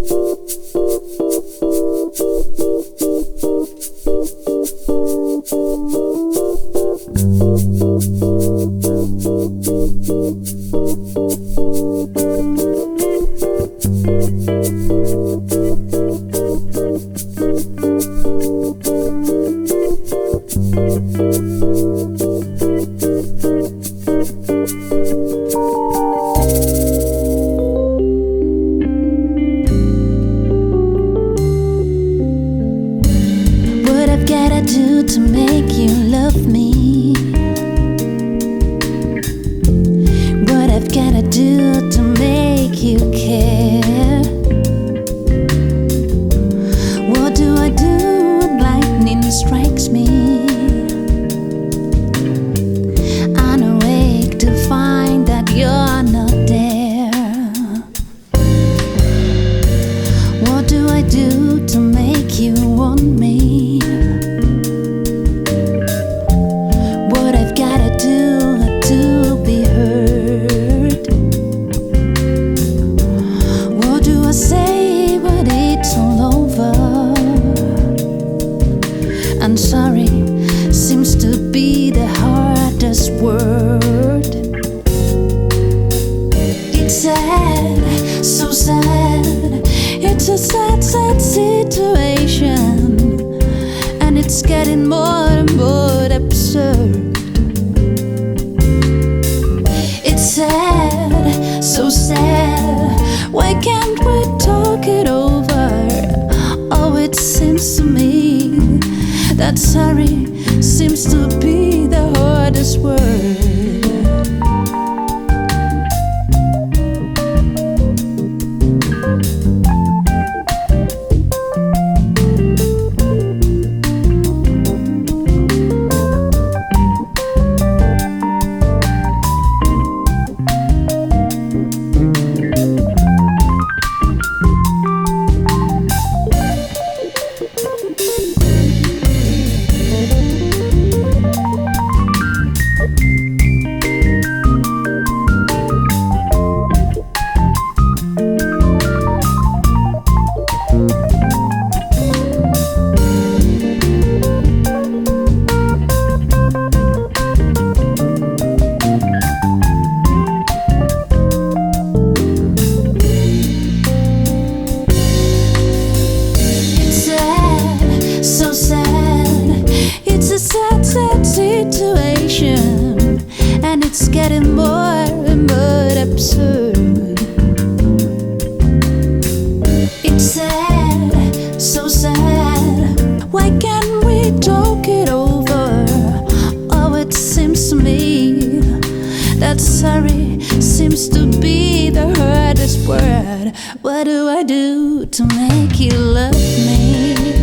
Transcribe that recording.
What to make you love me? What I've gotta do to make you care? What do I do when lightning strikes me? I'm awake to find that you're not there. What do I do to make you want me? I'm sorry, seems to be the hardest word. It's sad, so sad. It's a sad, sad situation. And it's getting more and more absurd. It's sad, so sad. Why that sorry seems to be the hardest word. It's sad, so sad. Why can't we talk it over? Oh, it seems to me that sorry seems to be the hardest word. What do I do to make you love me?